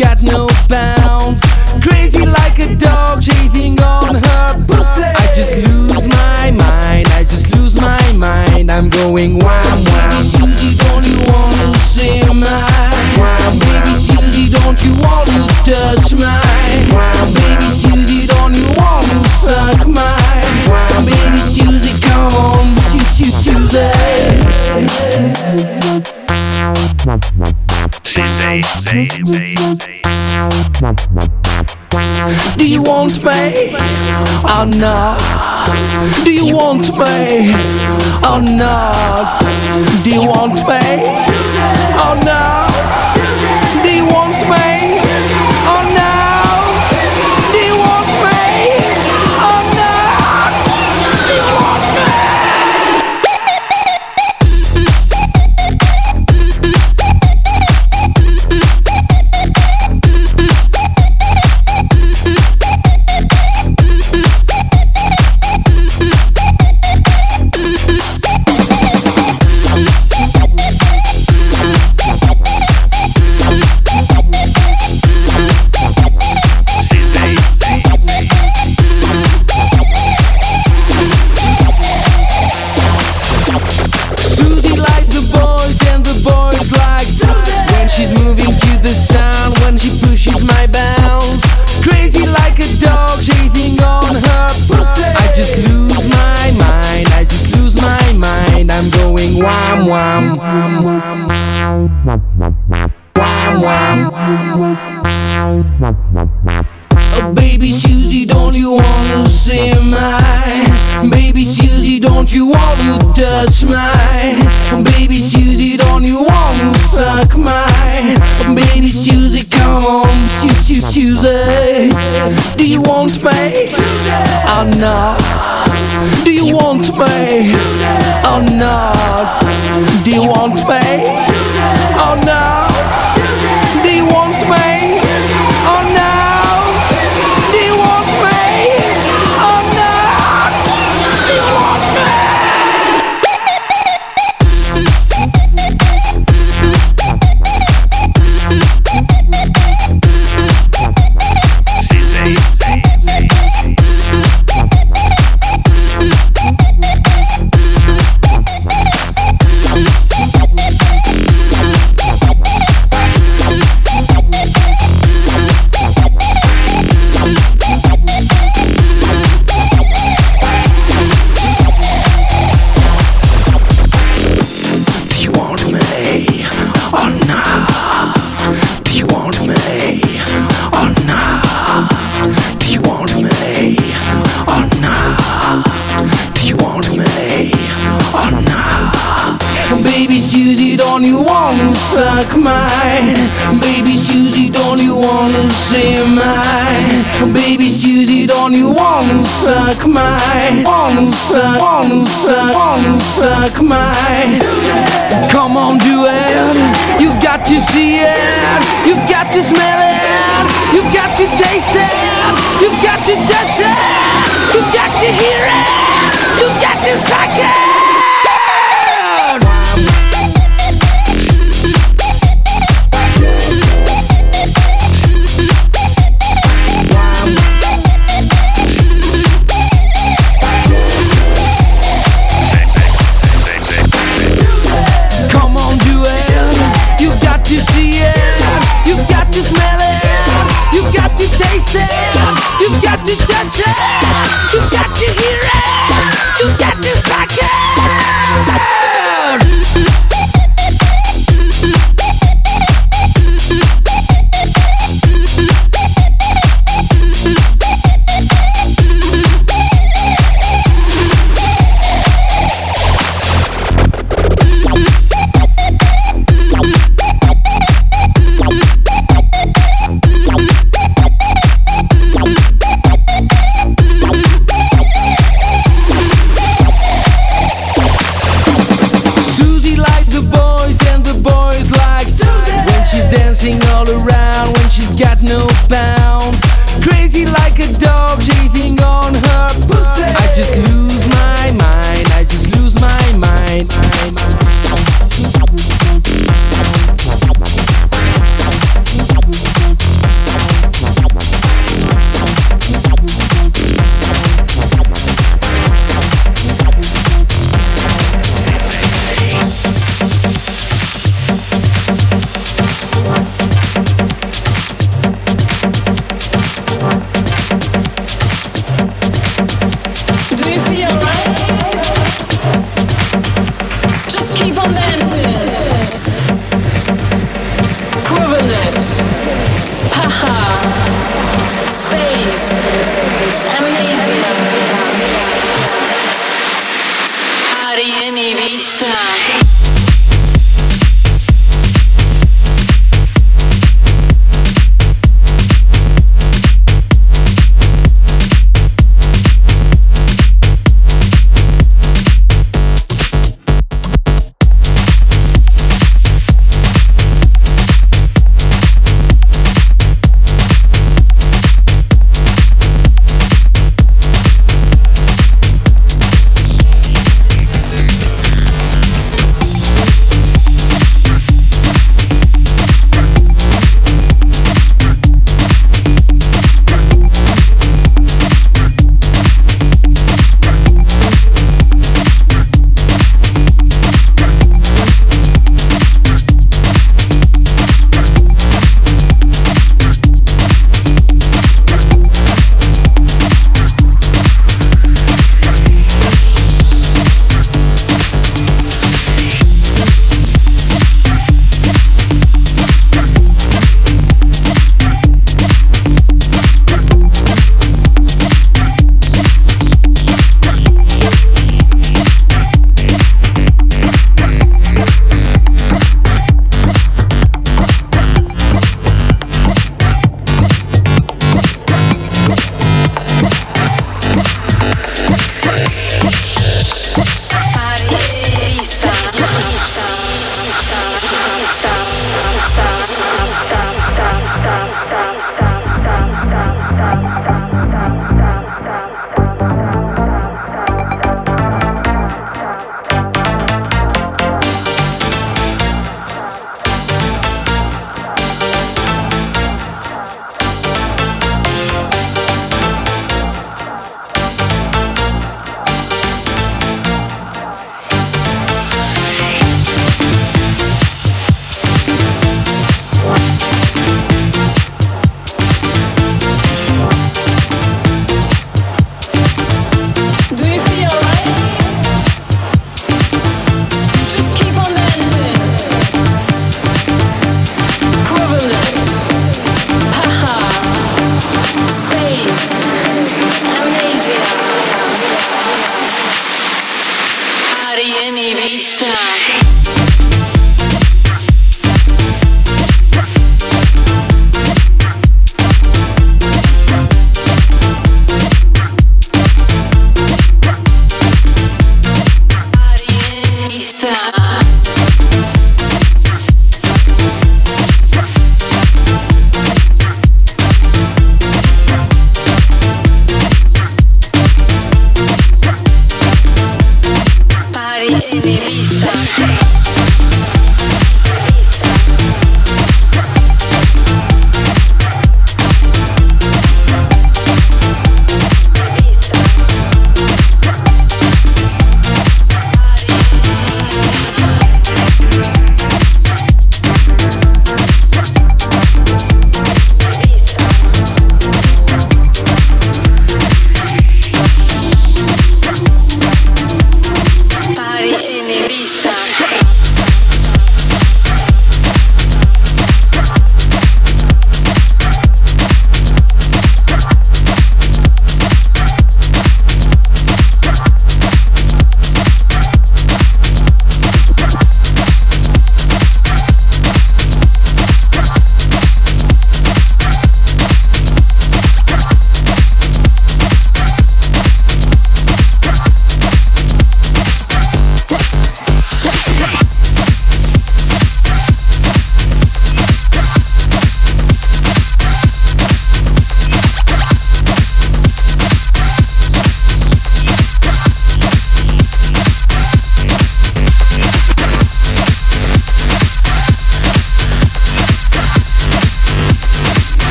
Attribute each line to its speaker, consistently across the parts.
Speaker 1: got no bounds. Crazy like a dog chasing on her pussy. I just lose my mind, I just lose my mind. I'm going wham wham. Baby Susie, don't you wanna see mine? Wham, Baby Susie, don't you wanna touch mine? Wham, Baby Susie, don't you wanna suck mine? Wham, Baby Susie, come on, Susie, Susie. Do you want me oh, or not? Do you want me oh, or not? Do you want me oh, or not? to taste it. You got to touch it. You got to hear it. You got to suck it.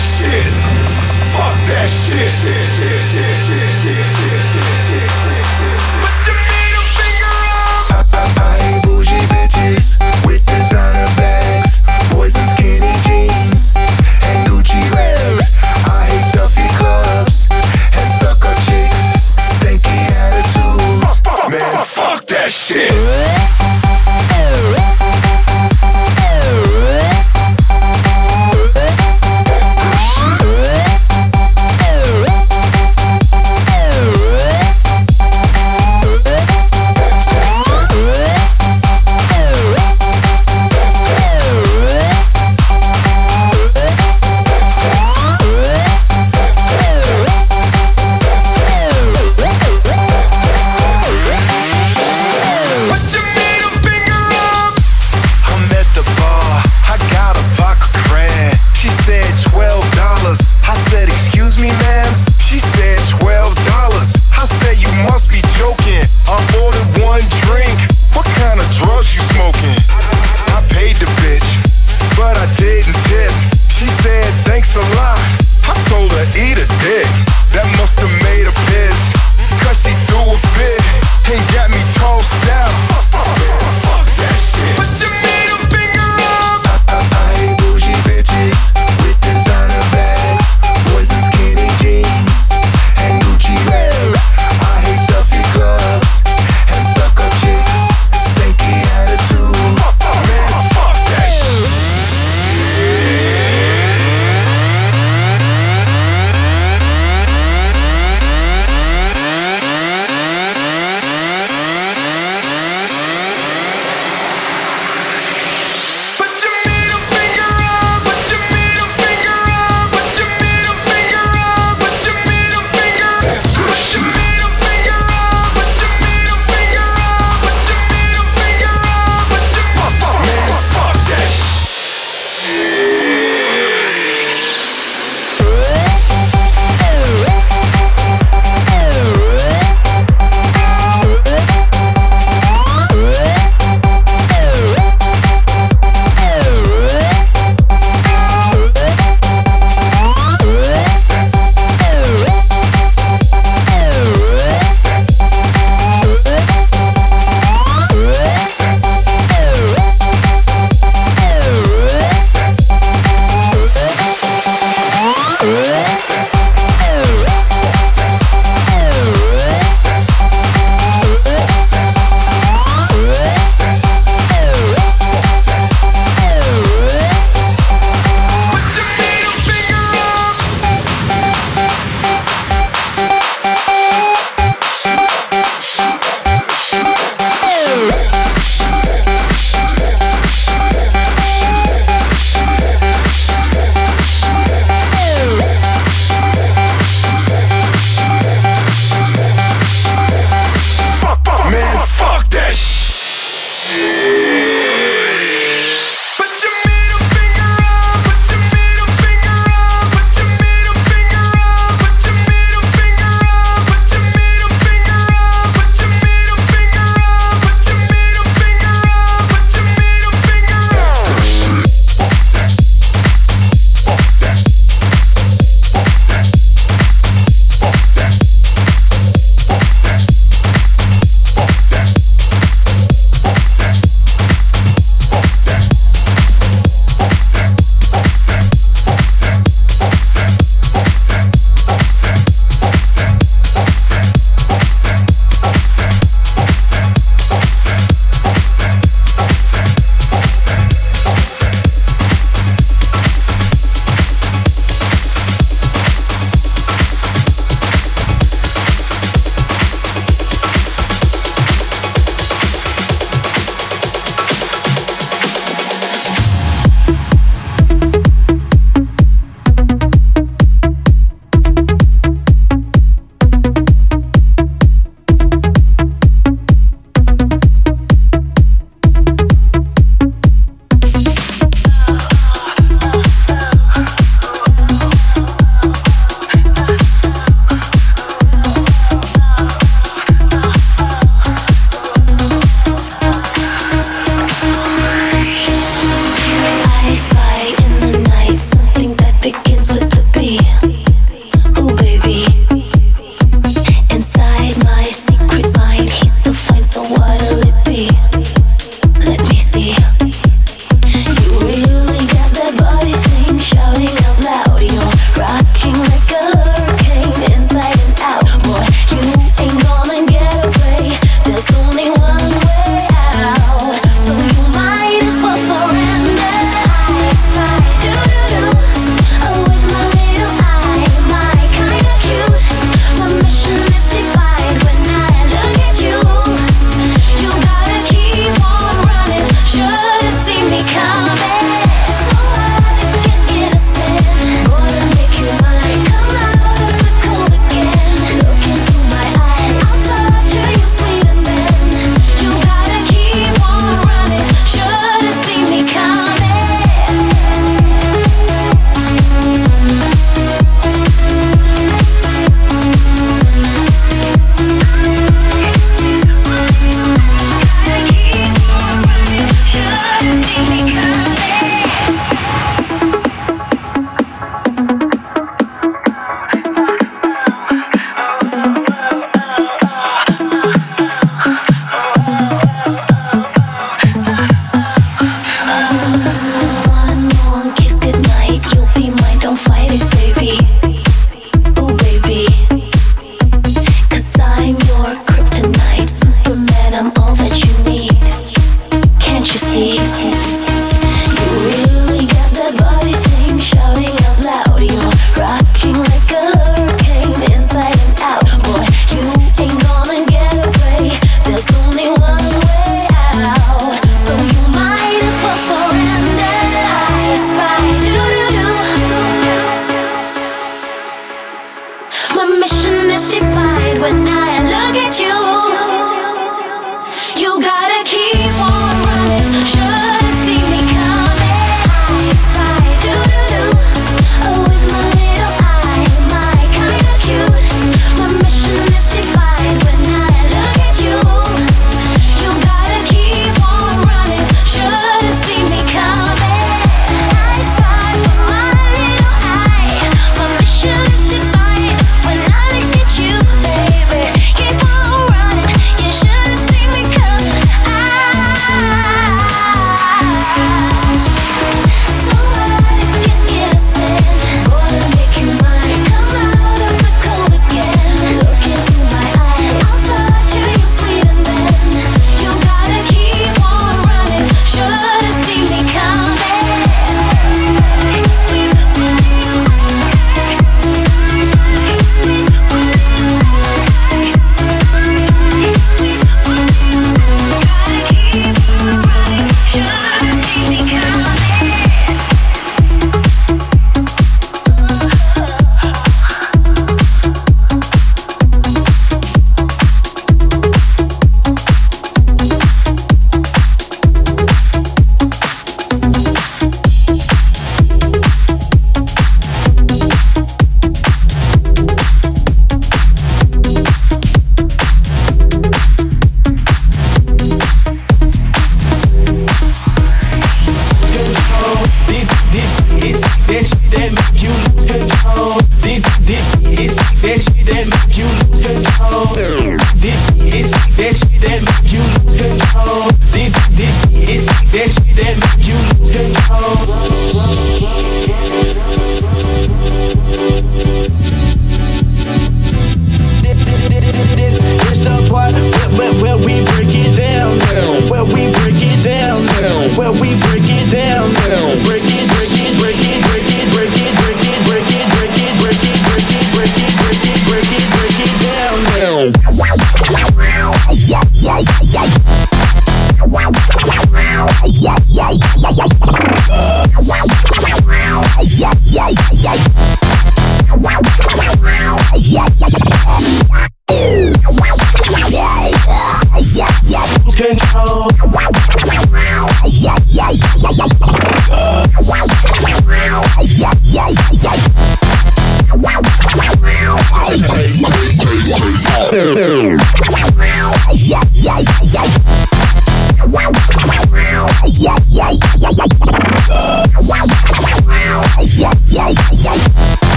Speaker 2: Shit. Fuck that shit. Fuck that shit. Put your middle finger up.
Speaker 3: I hate bougie bitches with designer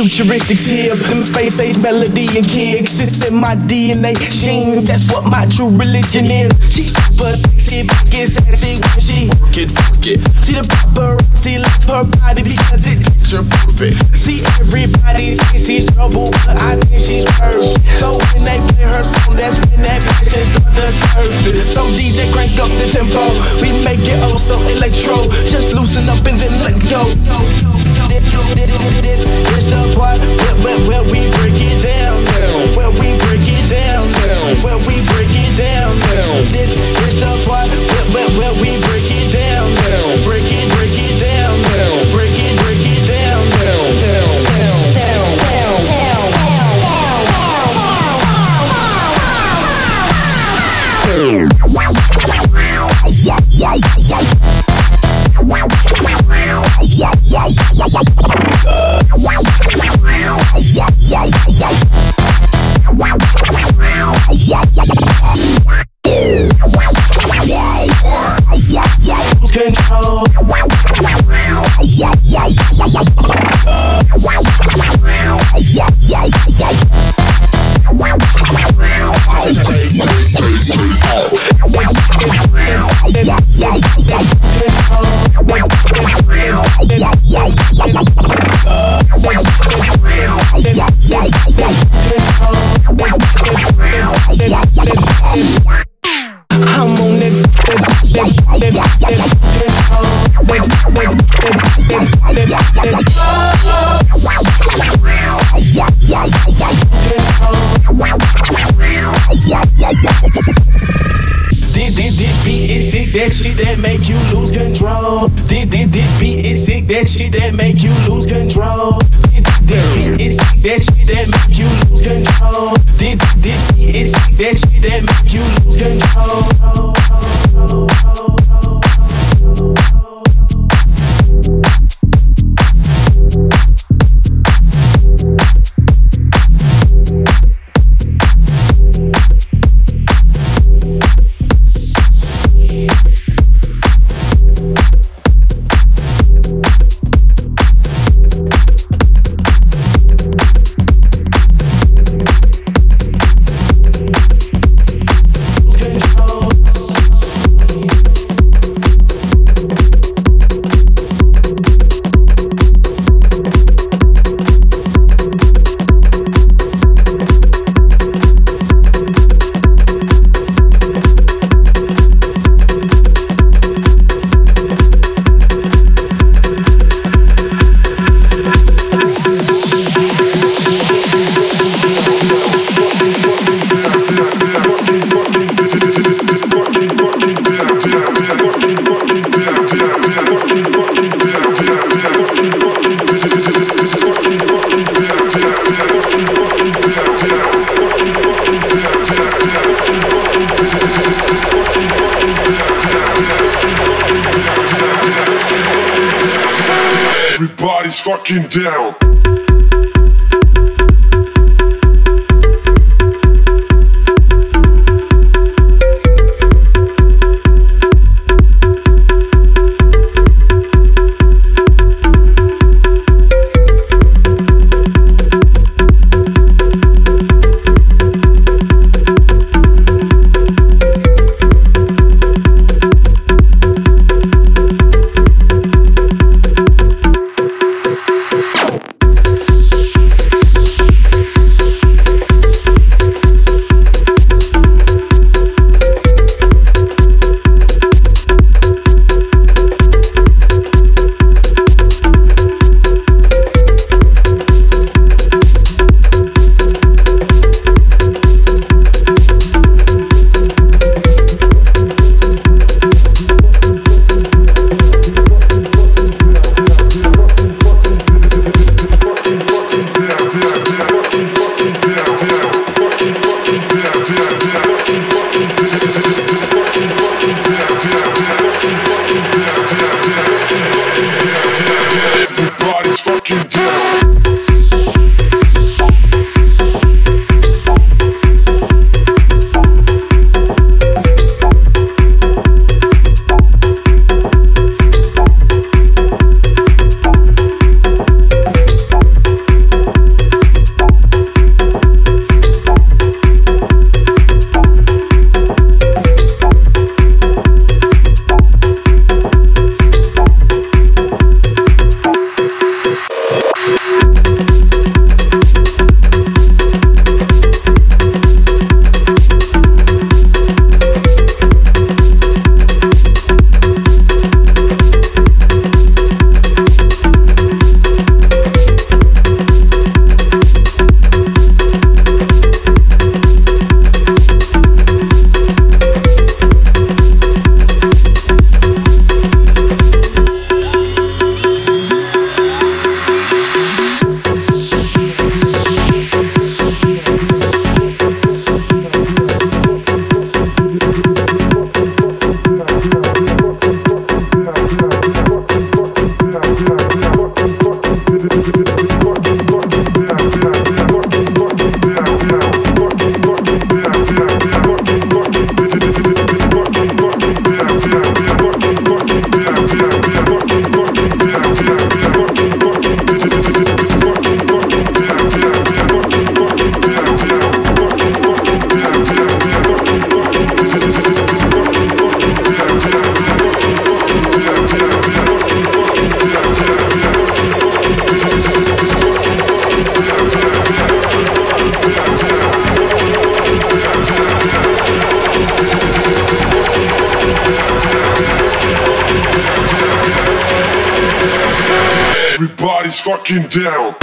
Speaker 4: futuristic tip. Them space age melody and kicks. It's in my DNA genes. That's what my true religion is. She's super sexy, get sexy when she work it, work it. See the paparazzi love her body because it's picture perfect. See everybody say she's trouble, but I think she's perfect. So when they play her song, that's when that passion start to surface. So DJ crank up the tempo, we make it oh so electro. Just loosen up and then let go. This is the part where, where, where we break it down, where we break it down, where we break it down. This is the part where, where, where we
Speaker 2: fucking down. Fucking down.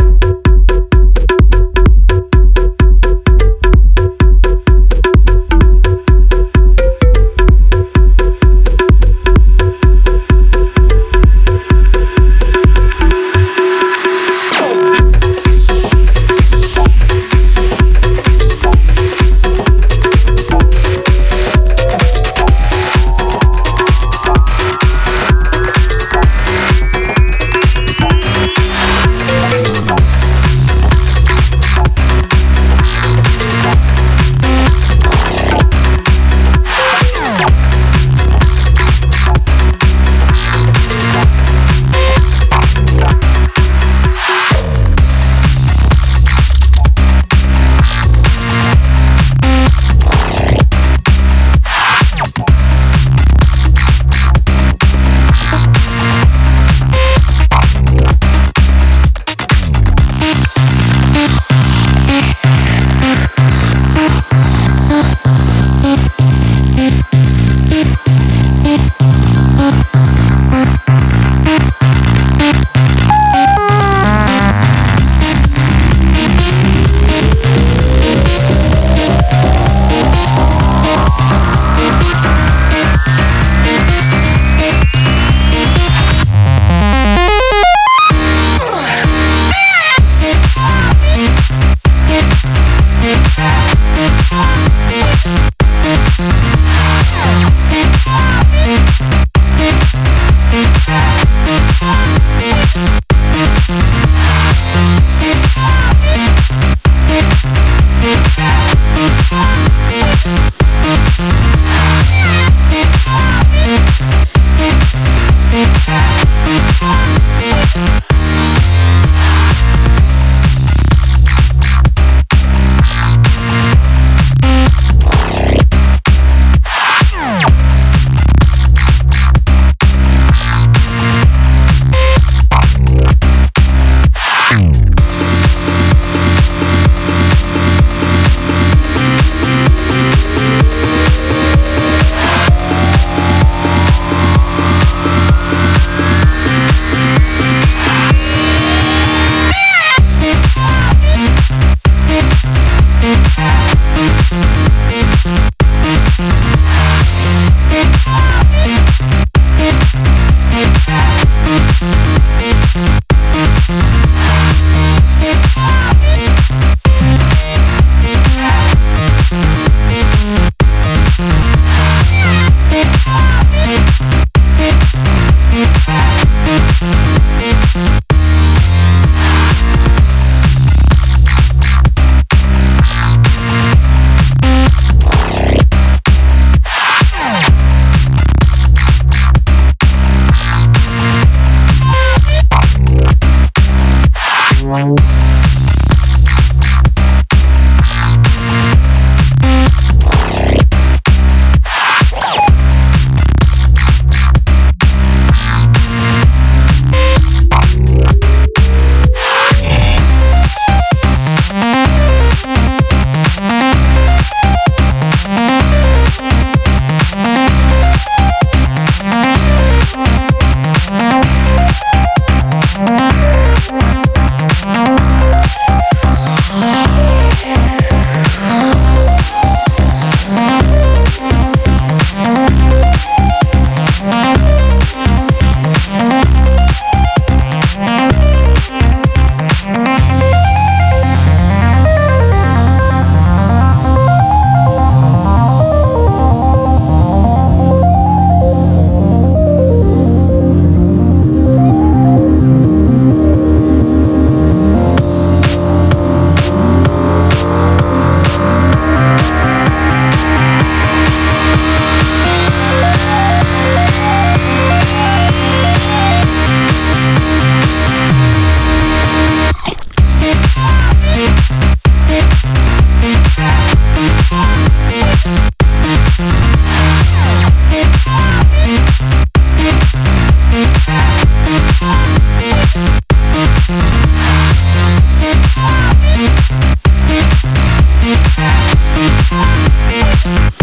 Speaker 5: We'll